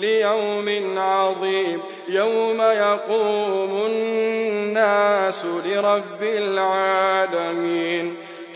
ليوم عظيم يوم يقوم الناس لرب العالمين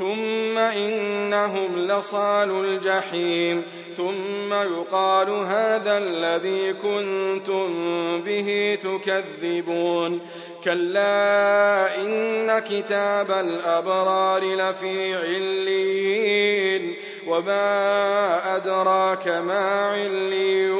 ثم إنهم لصال الجحيم ثم يقال هذا الذي كنتم به تكذبون كلا إن كتاب الأبرار لفي عليين وما أدراك ما عليون